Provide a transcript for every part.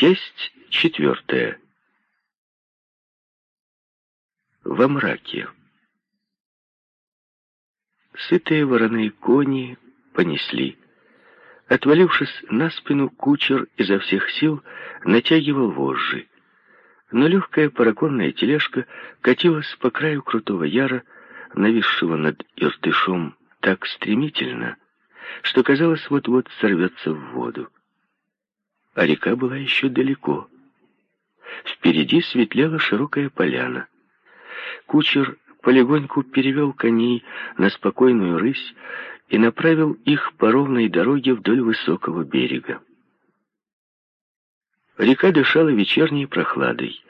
Часть четвертая. Во мраке. Сытые вороные кони понесли. Отвалившись на спину, кучер изо всех сил натягивал вожжи. Но легкая параконная тележка катилась по краю крутого яра, нависшего над Иртышом так стремительно, что казалось, вот-вот сорвется в воду а река была еще далеко. Впереди светлела широкая поляна. Кучер полегоньку перевел коней на спокойную рысь и направил их по ровной дороге вдоль высокого берега. Река дышала вечерней прохладой,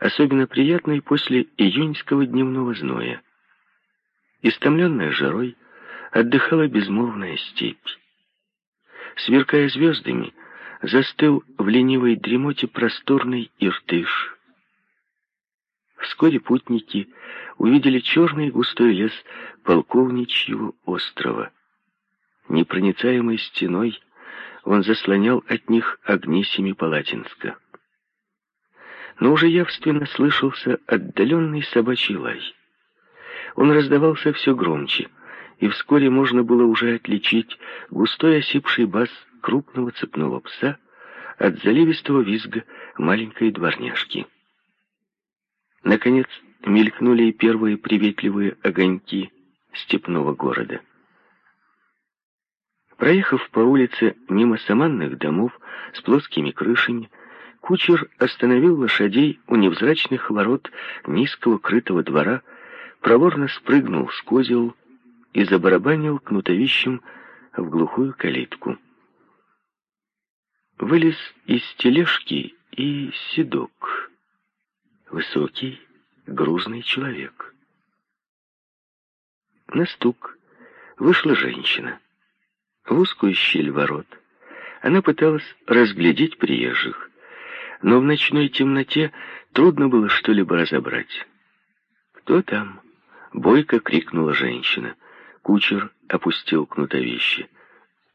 особенно приятной после июньского дневного зноя. Истомленная жарой отдыхала безмолвная степь. Сверкая звездами, застыл в ленивой дремоте просторный Иртыш. Вскоре путники увидели черный густой лес полковничьего острова. Непроницаемой стеной он заслонял от них огни Семипалатинска. Но уже явственно слышался отдаленный собачий лай. Он раздавался все громче, и вскоре можно было уже отличить густой осипший бас крупного цепного пса от заливистого визга маленькой дворняжки. Наконец мелькнули и первые приветливые огоньки степного города. Проехав по улице мимо саманных домов с плоскими крышами, кучер остановил лошадей у невзрачных ворот низкого крытого двора, проворно спрыгнул с козел и забарабанил кнутовищем в глухую калитку. Вылез из тележки и седок. Высокий, грузный человек. На стук вышла женщина. В узкую щель ворот она пыталась разглядеть приезжих, но в ночной темноте трудно было что-либо разобрать. «Кто там?» — бойко крикнула женщина. Кучер опустил кнутовище.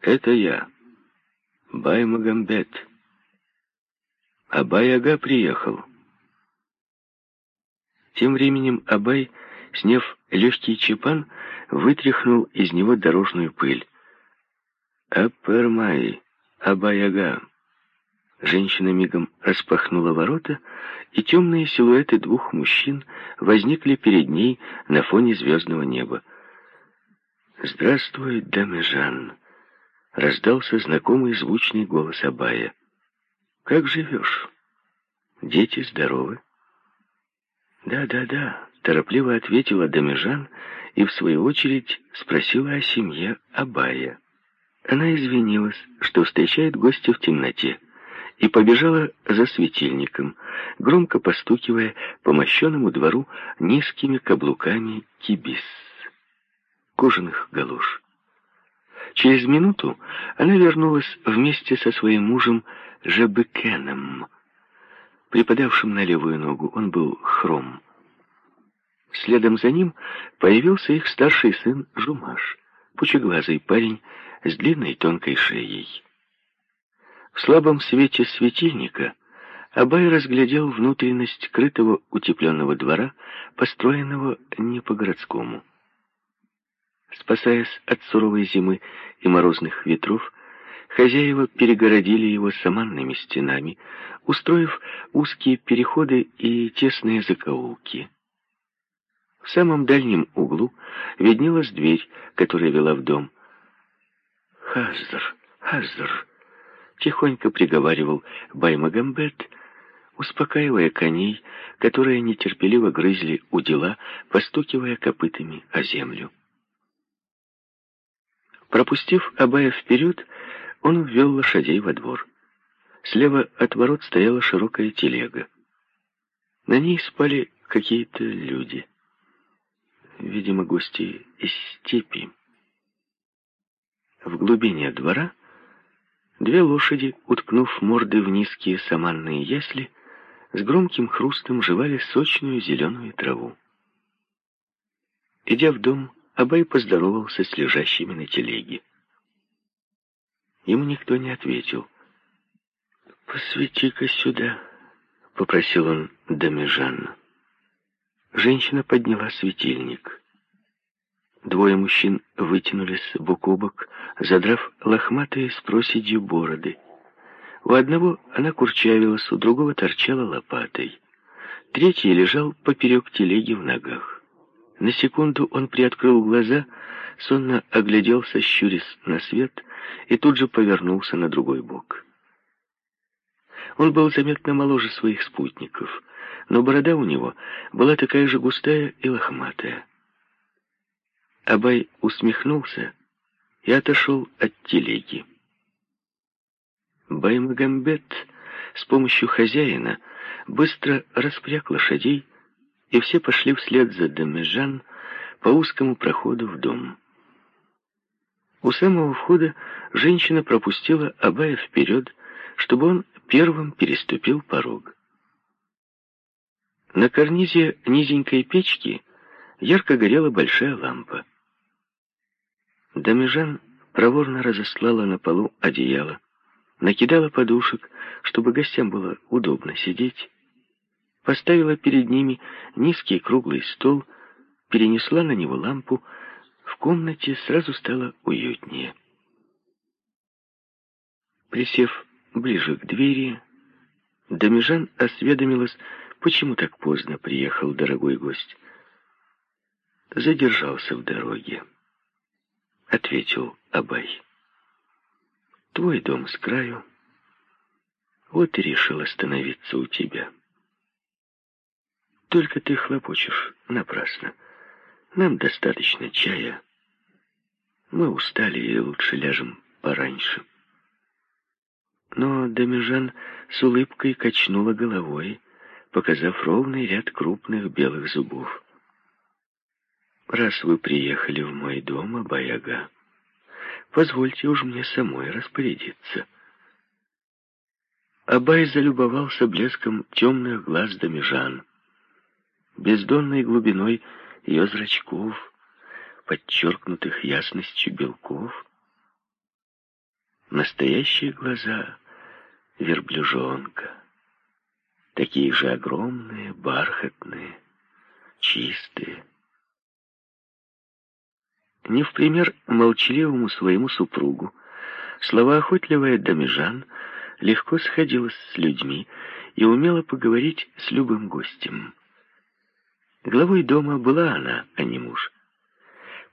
«Это я». Бай-Магомбет. Абай-ага приехал. Тем временем Абай, сняв легкий чепан, вытряхнул из него дорожную пыль. «Апермай, Абай-ага!» Женщина мигом распахнула ворота, и темные силуэты двух мужчин возникли перед ней на фоне звездного неба. «Здравствуй, Дамежан!» Раздался знакомый звучный голос Абая. «Как живешь? Дети здоровы?» «Да-да-да», — торопливо ответила Дамежан и, в свою очередь, спросила о семье Абая. Она извинилась, что встречает гостя в темноте, и побежала за светильником, громко постукивая по мощенному двору низкими каблуками кибис, кожаных галуш. Через минуту она вернулась вместе со своим мужем Жебекеном, припадавшим на левую ногу. Он был хром. Следом за ним появился их старший сын Жумаш, пучеглазый парень с длинной тонкой шеей. В слабом свете светильника Абай разглядел внутренность крытого утепленного двора, построенного не по-городскому. Спасаясь от суровой зимы и морозных ветров, хозяева перегородили его саманными стенами, устроив узкие переходы и тесные закоулки. В самом дальнем углу виднелась дверь, которая вела в дом. «Хазр, Хазр!» — тихонько приговаривал Баймагамбет, успокаивая коней, которые нетерпеливо грызли у дела, постукивая копытами о землю. Пропустив Абая вперед, он ввел лошадей во двор. Слева от ворот стояла широкая телега. На ней спали какие-то люди. Видимо, гости из степи. В глубине двора две лошади, уткнув морды в низкие саманные ясли, с громким хрустом жевали сочную зеленую траву. Идя в дом, Абай поздоровался с лежащими на телеге. Ему никто не ответил. «Посвети-ка сюда», — попросил он Дамежан. Женщина подняла светильник. Двое мужчин вытянулись бок о бок, задрав лохматые с проседью бороды. У одного она курчавилась, у другого торчала лопатой. Третий лежал поперек телеги в ногах. На секунду он приоткрыл глаза, сонно огляделся, щурясь на свет, и тут же повернулся на другой бок. Он был заметно моложе своих спутников, но борода у него была такая же густая и лохматая. Абай усмехнулся и отошел от телеги. Баймагамбет с помощью хозяина быстро распряг лошадей, и все пошли вслед за Демежан по узкому проходу в дом. У самого входа женщина пропустила Абая вперед, чтобы он первым переступил порог. На карнизе низенькой печки ярко горела большая лампа. Дамежан проворно разослала на полу одеяло, накидала подушек, чтобы гостям было удобно сидеть, поставила перед ними низкий круглый стол, перенесла на него лампу, в комнате сразу стало уютнее. Присев ближе к двери, Дамежан осведомилась, почему так поздно приехал дорогой гость. Задержался в дороге ответил Абай. Твой дом с краю. Вот и решил остановиться у тебя. Только ты хлопочешь напрасно. Нам достаточно чая. Мы устали и лучше ляжем пораньше. Но Дамежан с улыбкой качнула головой, показав ровный ряд крупных белых зубов раз вы приехали в мой дом, Абаяга, позвольте уж мне самой распорядиться. Абай залюбовался блеском темных глаз Дамижан, бездонной глубиной ее зрачков, подчеркнутых ясностью белков. Настоящие глаза верблюжонка, такие же огромные, бархатные, чистые, не в пример молчаливому своему супругу, словоохотливая Дамижан легко сходилась с людьми и умела поговорить с любым гостем. Главой дома была она, а не муж.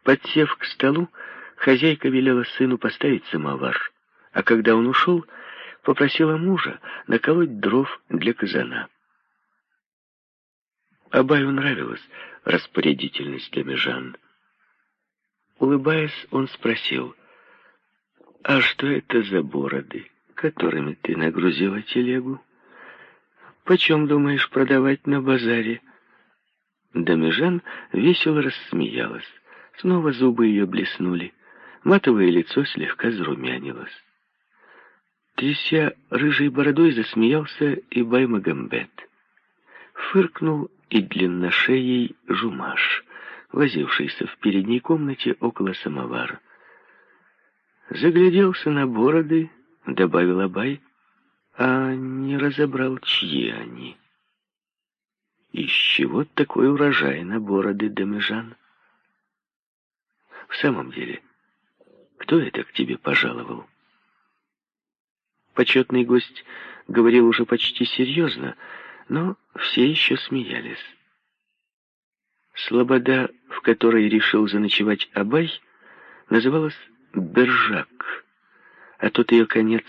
Подсев к столу, хозяйка велела сыну поставить самовар, а когда он ушел, попросила мужа наколоть дров для казана. Абаю нравилась распорядительность Дамижан. Улыбаясь, он спросил, «А что это за бороды, которыми ты нагрузила телегу? Почем думаешь продавать на базаре?» Дамежан весело рассмеялась. Снова зубы ее блеснули. Матовое лицо слегка зарумянилось. Тряся рыжей бородой, засмеялся и Баймагамбет. Фыркнул и длинношеей жумаш возившийся в передней комнате около самовара. Загляделся на бороды, добавил Абай, а не разобрал, чьи они. Из чего такой урожай на бороды, Дамежан? В самом деле, кто это к тебе пожаловал? Почетный гость говорил уже почти серьезно, но все еще смеялись. Слобода, в которой решил заночевать Абай, называлась Бержак, а тот ее конец,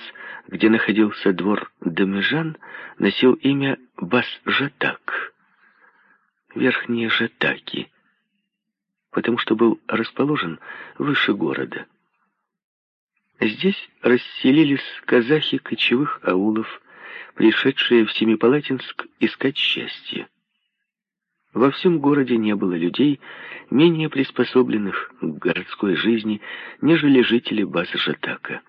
где находился двор Демежан, носил имя Бас-Жатак, верхние Жатаки, потому что был расположен выше города. Здесь расселились казахи кочевых аулов, пришедшие в Семипалатинск искать счастье. Во всем городе не было людей, менее приспособленных к городской жизни, нежели жители Бас-Жатака.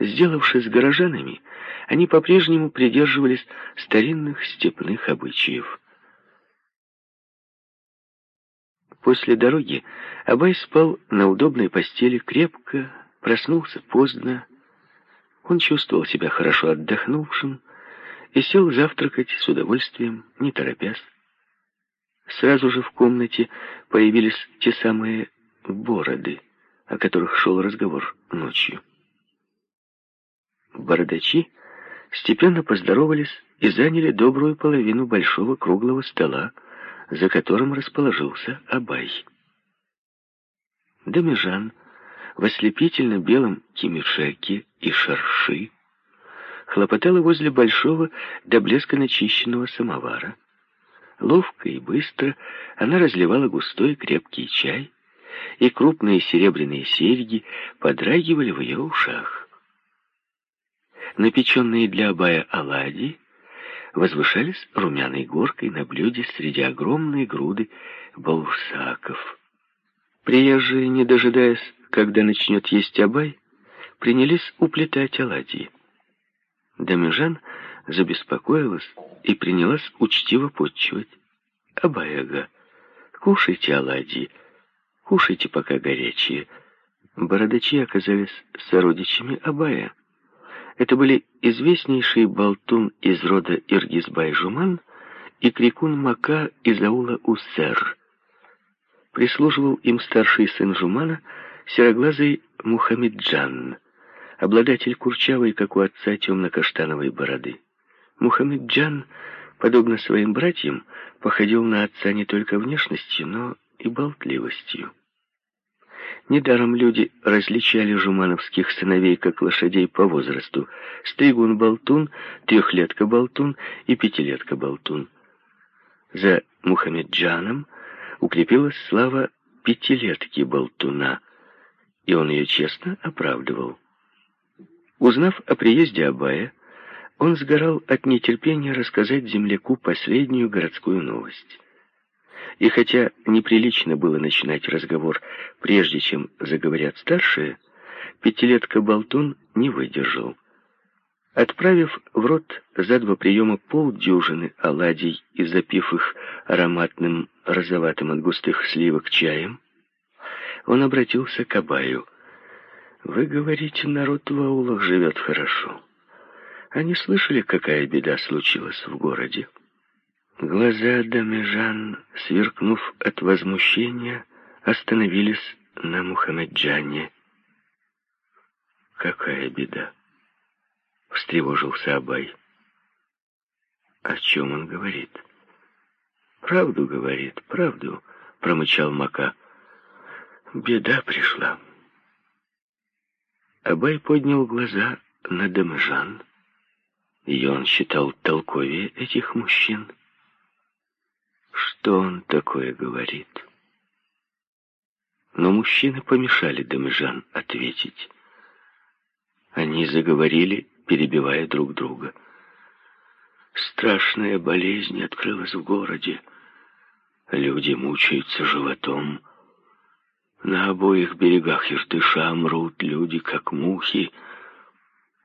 Сделавшись горожанами, они по-прежнему придерживались старинных степных обычаев. После дороги Абай спал на удобной постели крепко, проснулся поздно, Он чувствовал себя хорошо отдохнувшим и сел завтракать с удовольствием, не торопясь. Сразу же в комнате появились те самые бороды, о которых шел разговор ночью. Бородачи степенно поздоровались и заняли добрую половину большого круглого стола, за которым расположился Абай. Дамежан в ослепительно белом кимишеке и шарши хлопотала возле большого до блеска начищенного самовара. Ловко и быстро она разливала густой крепкий чай, и крупные серебряные серьги подрагивали в ее ушах. Напеченные для Абая оладьи возвышались румяной горкой на блюде среди огромной груды баусаков. Приезжие, не дожидаясь, когда начнет есть Абай, принялись уплетать оладьи. Дамежан забеспокоилась и принялась учтиво подчивать. «Абаяга, кушайте оладьи, кушайте, пока горячие». Бородачи оказались сородичами Абая. Это были известнейший болтун из рода Иргизбай-Жуман и крикун Мака из аула Уссер. Прислуживал им старший сын Жумана, сероглазый Мухаммеджан, обладатель курчавой, как у отца, темно-каштановой бороды. Мухаммеджан, подобно своим братьям, походил на отца не только внешностью, но и болтливостью. Недаром люди различали жумановских сыновей как лошадей по возрасту. Стригун-болтун, трехлетка-болтун и пятилетка-болтун. За Мухаммеджаном укрепилась слава пятилетки-болтуна, и он ее честно оправдывал. Узнав о приезде Абая, он сгорал от нетерпения рассказать земляку последнюю городскую новость. И хотя неприлично было начинать разговор, прежде чем заговорят старшие, пятилетка Болтун не выдержал. Отправив в рот за два приема полдюжины оладий и запив их ароматным розоватым от густых сливок чаем, он обратился к Абаю. «Вы говорите, народ в аулах живет хорошо. Они слышали, какая беда случилась в городе?» Глаза Дамежан, сверкнув от возмущения, остановились на Мухаммеджане. «Какая беда!» — встревожился Абай. «О чем он говорит?» «Правду говорит, правду», — промычал Мака. «Беда пришла». Абай поднял глаза на Дамежан, и он считал толковее этих мужчин. Что он такое говорит? Но мужчины помешали Дамежан ответить. Они заговорили, перебивая друг друга. Страшная болезнь открылась в городе. Люди мучаются животом. На обоих берегах Иртыша мрут люди, как мухи.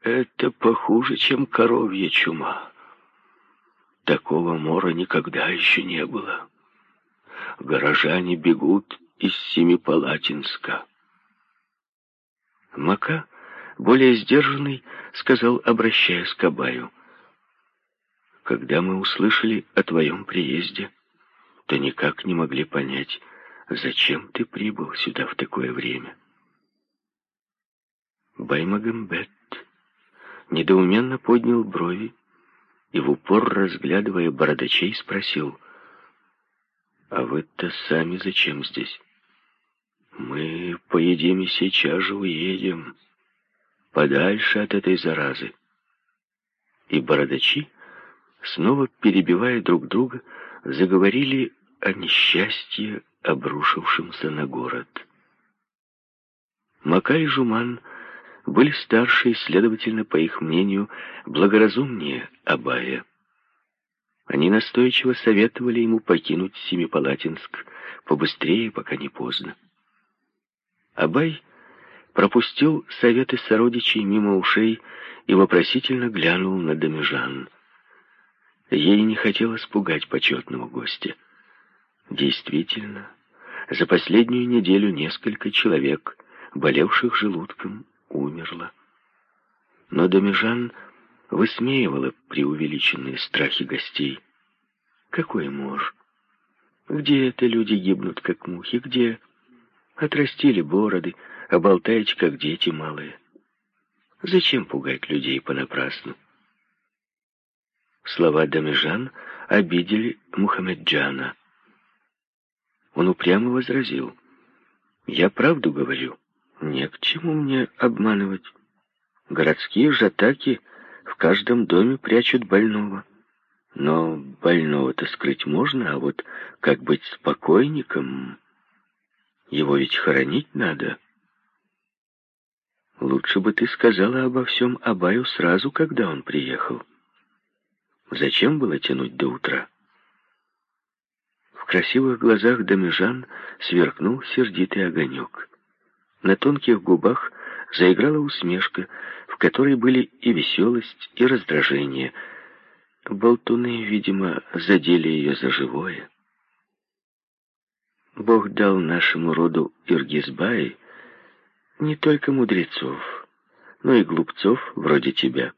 Это похуже, чем коровья чума. Такого мора никогда еще не было. Горожане бегут из Семипалатинска. Мака, более сдержанный, сказал, обращаясь к Абаю. «Когда мы услышали о твоем приезде, то никак не могли понять, зачем ты прибыл сюда в такое время». Баймагамбет недоуменно поднял брови и в упор, разглядывая бородачей, спросил, «А вы-то сами зачем здесь?» «Мы поедим и сейчас же уедем, подальше от этой заразы». И бородачи, снова перебивая друг друга, заговорили о несчастье, обрушившемся на город. Макай Жуман — были старше и, следовательно, по их мнению, благоразумнее Абая. Они настойчиво советовали ему покинуть Семипалатинск побыстрее, пока не поздно. Абай пропустил советы сородичей мимо ушей и вопросительно глянул на Домежан. Ей не хотелось пугать почетного гостя. Действительно, за последнюю неделю несколько человек, болевших желудком, умерла. Но Домижан высмеивала преувеличенные страхи гостей. Какой муж? Где это люди гибнут, как мухи? Где? Отрастили бороды, а болтаете, как дети малые. Зачем пугать людей понапрасну? Слова Дамежан обидели Мухаммеджана. Он упрямо возразил. «Я правду говорю. Не к чему мне обманывать. Городские жатаки в каждом доме прячут больного. Но больного-то скрыть можно, а вот как быть с покойником? Его ведь хоронить надо». Лучше бы ты сказала обо всем Абаю сразу, когда он приехал. Зачем было тянуть до утра? В красивых глазах Дамежан сверкнул сердитый огонек. На тонких губах заиграла усмешка, в которой были и веселость, и раздражение. Болтуны, видимо, задели ее за живое. Бог дал нашему роду Иргизбай не только мудрецов, но и глупцов вроде тебя.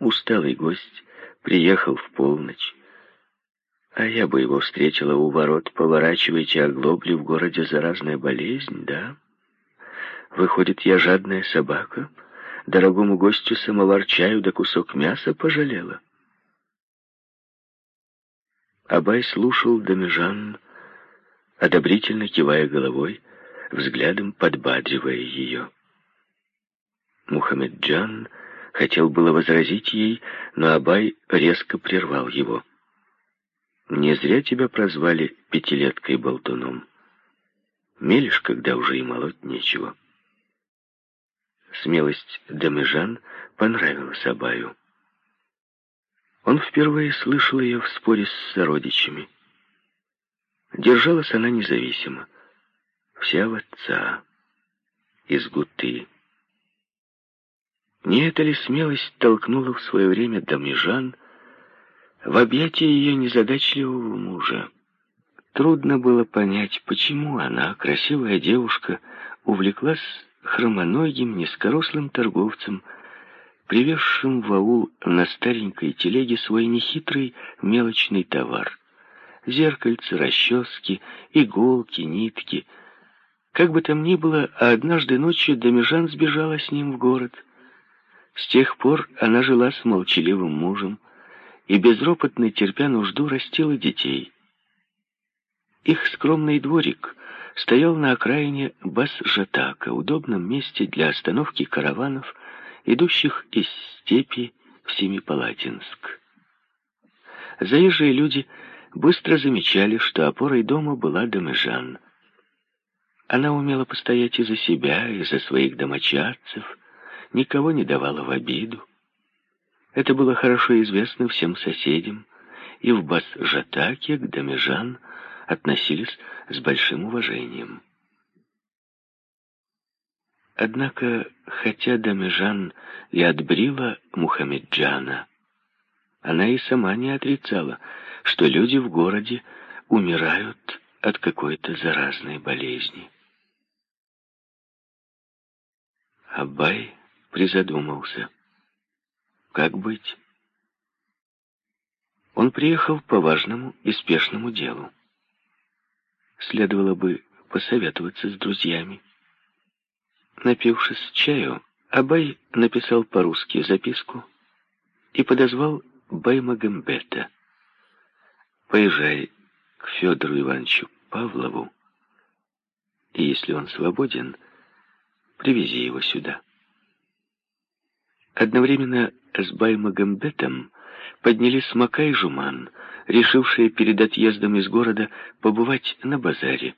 Усталый гость приехал в полночь, а я бы его встретила у ворот, поворачивайте оглобли в городе заразная болезнь, да? Выходит, я жадная собака, дорогому гостю самовар чаю да кусок мяса пожалела. Абай слушал Дамежан, одобрительно кивая головой, взглядом подбадривая ее. Мухаммеджан хотел было возразить ей, но Абай резко прервал его. «Не зря тебя прозвали пятилеткой-болтуном. Мелешь, когда уже и молоть нечего». Смелость Дамежан понравилась Абаю. Он впервые слышал ее в споре с сородичами. Держалась она независимо вся в отца, из гуты. Не эта ли смелость толкнула в свое время Дамежан в объятия ее незадачливого мужа? Трудно было понять, почему она, красивая девушка, увлеклась хромоногим, низкорослым торговцем, привезшим в аул на старенькой телеге свой нехитрый мелочный товар. Зеркальца, расчески, иголки, нитки — как бы там ни было, а однажды ночью Домежан сбежала с ним в город. С тех пор она жила с молчаливым мужем и безропотно, терпя нужду, растила детей. Их скромный дворик стоял на окраине Бас-Жатака, удобном месте для остановки караванов, идущих из степи в Семипалатинск. Заезжие люди быстро замечали, что опорой дома была Домежан. Она умела постоять и за себя, и за своих домочадцев, никого не давала в обиду. Это было хорошо известно всем соседям, и в Бас-Жатаке к Дамежан относились с большим уважением. Однако, хотя Дамежан и отбрила Мухаммеджана, она и сама не отрицала, что люди в городе умирают от какой-то заразной болезни. Абай призадумался. Как быть? Он приехал по важному и спешному делу. Следовало бы посоветоваться с друзьями. Напившись чаю, Абай написал по-русски записку и подозвал Баймагамбета. «Поезжай к Федору Ивановичу Павлову, и если он свободен, Привези его сюда. Одновременно с Баймагамбетом поднялись Мака Жуман, решившие перед отъездом из города побывать на базаре.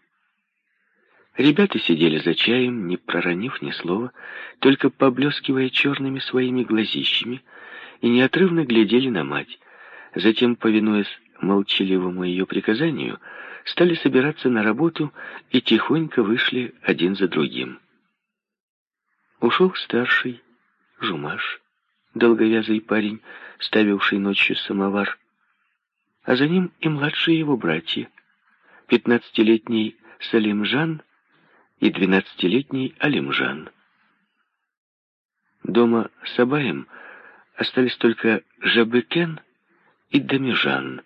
Ребята сидели за чаем, не проронив ни слова, только поблескивая черными своими глазищами, и неотрывно глядели на мать. Затем, повинуясь молчаливому ее приказанию, стали собираться на работу и тихонько вышли один за другим. Ушел старший, Жумаш, долговязый парень, ставивший ночью самовар, а за ним и младшие его братья, пятнадцатилетний Салимжан и двенадцатилетний Алимжан. Дома с Абаем остались только Жабыкен и Дамижан.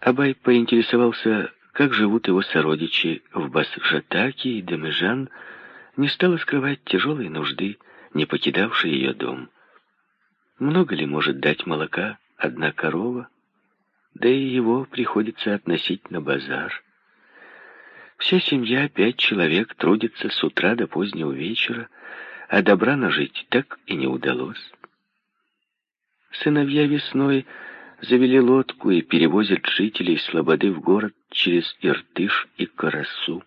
Абай поинтересовался, как живут его сородичи в Басжатаке, и Дамижан не стала скрывать тяжелой нужды, не покидавшей ее дом. Много ли может дать молока одна корова? Да и его приходится относить на базар. Вся семья, пять человек, трудится с утра до позднего вечера, а добра нажить так и не удалось. Сыновья весной завели лодку и перевозят жителей Слободы в город через Иртыш и Карасу.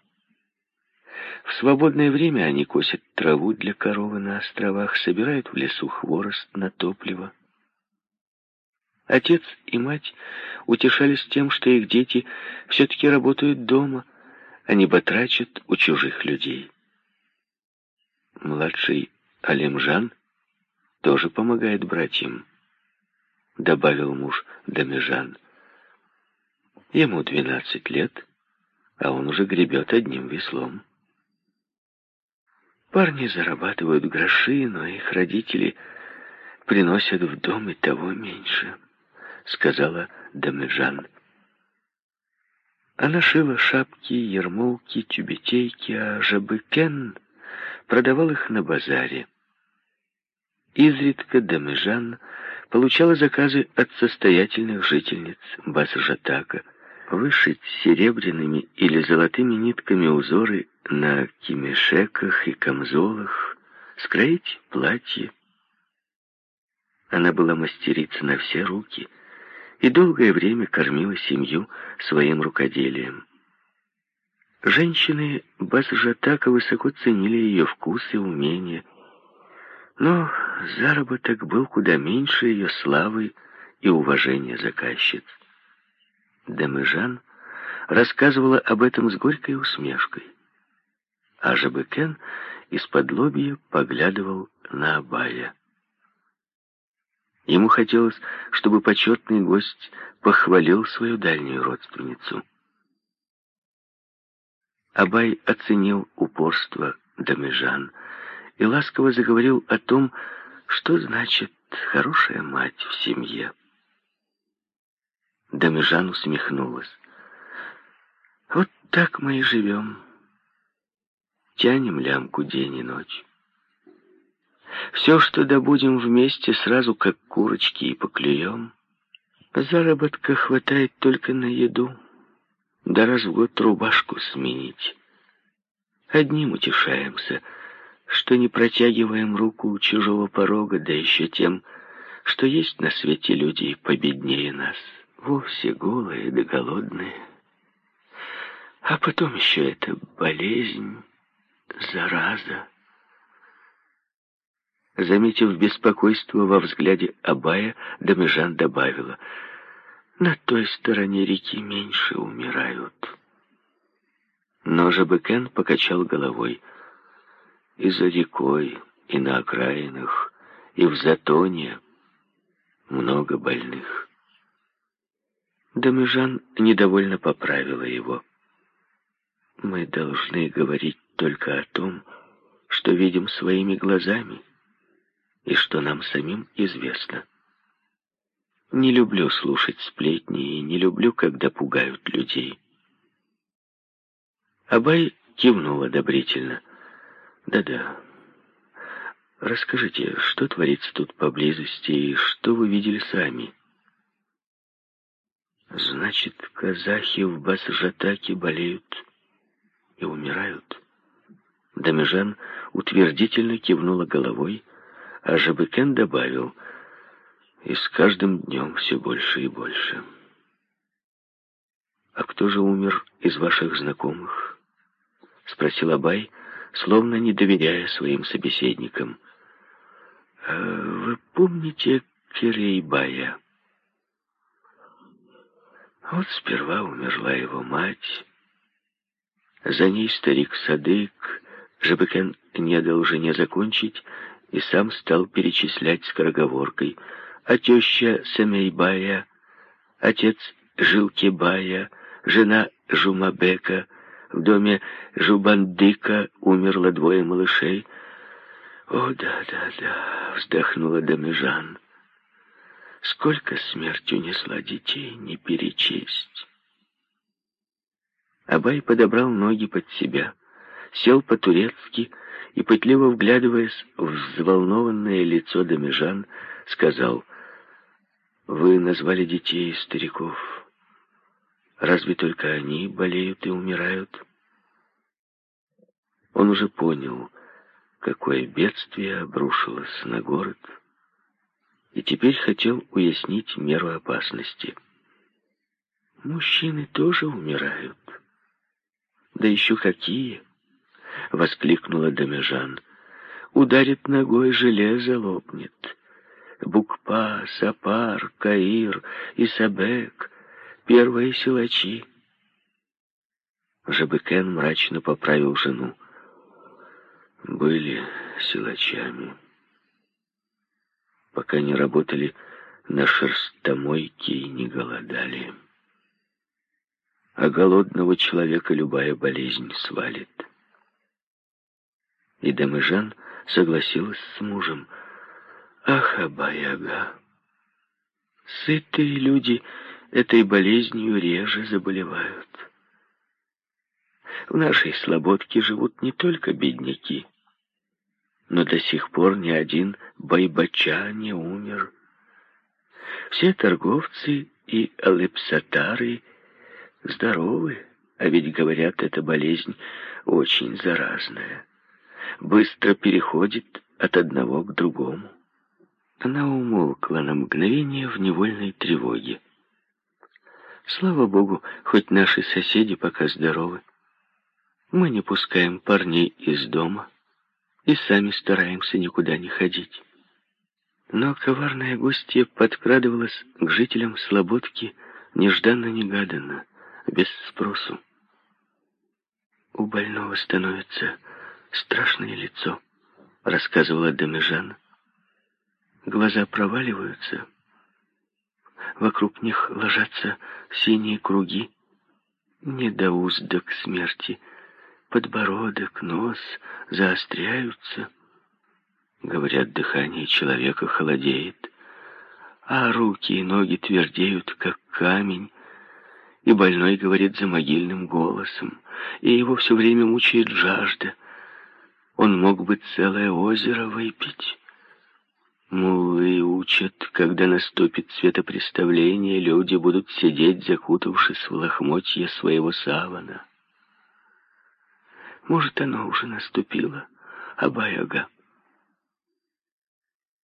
В свободное время они косят траву для коровы на островах, собирают в лесу хворост на топливо. Отец и мать утешались тем, что их дети все-таки работают дома, а не батрачат у чужих людей. Младший Алемжан тоже помогает братьям, добавил муж Дамежан. Ему двенадцать лет, а он уже гребет одним веслом. Парни зарабатывают гроши, но их родители приносят в дом и того меньше, сказала Дамежан. Она шила шапки, ермолки, тюбетейки, а Жабыкен продавал их на базаре. Изредка Дамежан получала заказы от состоятельных жительниц Басжатака, вышить серебряными или золотыми нитками узоры на кимешеках и камзолах, скроить платье. Она была мастерица на все руки и долгое время кормила семью своим рукоделием. Женщины Басжатака высоко ценили ее вкус и умения, но заработок был куда меньше ее славы и уважения заказчиц. Демежан рассказывала об этом с горькой усмешкой. А Жабекен из-под лобья поглядывал на Абая. Ему хотелось, чтобы почетный гость похвалил свою дальнюю родственницу. Абай оценил упорство Дамежан и ласково заговорил о том, что значит хорошая мать в семье. Дамежан усмехнулась. Вот так мы и живем. Тянем лямку день и ночь. Все, что добудем вместе, сразу как курочки и поклюем. Заработка хватает только на еду, да раз в год рубашку сменить. Одним утешаемся, что не протягиваем руку у чужого порога, да еще тем, что есть на свете люди победнее нас вовсе голые да голодные. А потом еще эта болезнь, зараза. Заметив беспокойство во взгляде Абая, Дамежан добавила, «На той стороне реки меньше умирают». Но Жабыкен покачал головой. «И за рекой, и на окраинах, и в Затоне много больных». Дамежан недовольно поправила его. «Мы должны говорить только о том, что видим своими глазами и что нам самим известно. Не люблю слушать сплетни и не люблю, когда пугают людей». Абай кивнул одобрительно. «Да-да. Расскажите, что творится тут поблизости и что вы видели сами?» Значит, казахи в Басжатаке болеют и умирают. Дамежан утвердительно кивнула головой, а Жабыкен добавил, и с каждым днем все больше и больше. «А кто же умер из ваших знакомых?» — спросил Абай, словно не доверяя своим собеседникам. «А «Вы помните Кирейбая?» Вот сперва умерла его мать, за ней старик Садык, Жабыкен не дал жене закончить и сам стал перечислять скороговоркой, а теща Семейбая, отец Жилкибая, жена Жумабека, в доме Жубандыка умерло двое малышей, «О, да-да-да», — вздохнула Дамежан. «Сколько смерть унесла детей, не перечесть». Абай подобрал ноги под себя, сел по-турецки и, пытливо вглядываясь в взволнованное лицо Дамежан, сказал, «Вы назвали детей стариков. Разве только они болеют и умирают?» Он уже понял, какое бедствие обрушилось на город, и теперь хотел уяснить меру опасности. «Мужчины тоже умирают. Да еще какие!» — воскликнула Домежан. «Ударит ногой, железо лопнет. Букпа, Сапар, Каир, Исабек — первые силачи». Жабекен мрачно поправил жену были силачами. Пока не работали на шерстомойке и не голодали. А голодного человека любая болезнь свалит. И Дамыжан согласилась с мужем. Ах, Абаяга, сытые люди этой болезнью реже заболевают. В нашей слободке живут не только бедняки, но до сих пор ни один байбача не умер. Все торговцы и алепсатары здоровы, а ведь, говорят, эта болезнь очень заразная. Быстро переходит от одного к другому. Она умолкла на мгновение в невольной тревоге. Слава Богу, хоть наши соседи пока здоровы. Мы не пускаем парней из дома и сами стараемся никуда не ходить. Но коварная гостья подкрадывалась к жителям Слободки нежданно-негаданно, без спросу. «У больного становится страшное лицо», — рассказывала Домежан. «Глаза проваливаются, вокруг них ложатся синие круги, недоуздок к смерти — подбородок, нос заостряются. Говорят, дыхание человека холодеет, а руки и ноги твердеют, как камень. И больной говорит за могильным голосом, и его все время мучает жажда. Он мог бы целое озеро выпить. Мулы учат, когда наступит светопреставление, люди будут сидеть, закутавшись в лохмотье своего савана. Может, оно уже наступило, Абай-ага.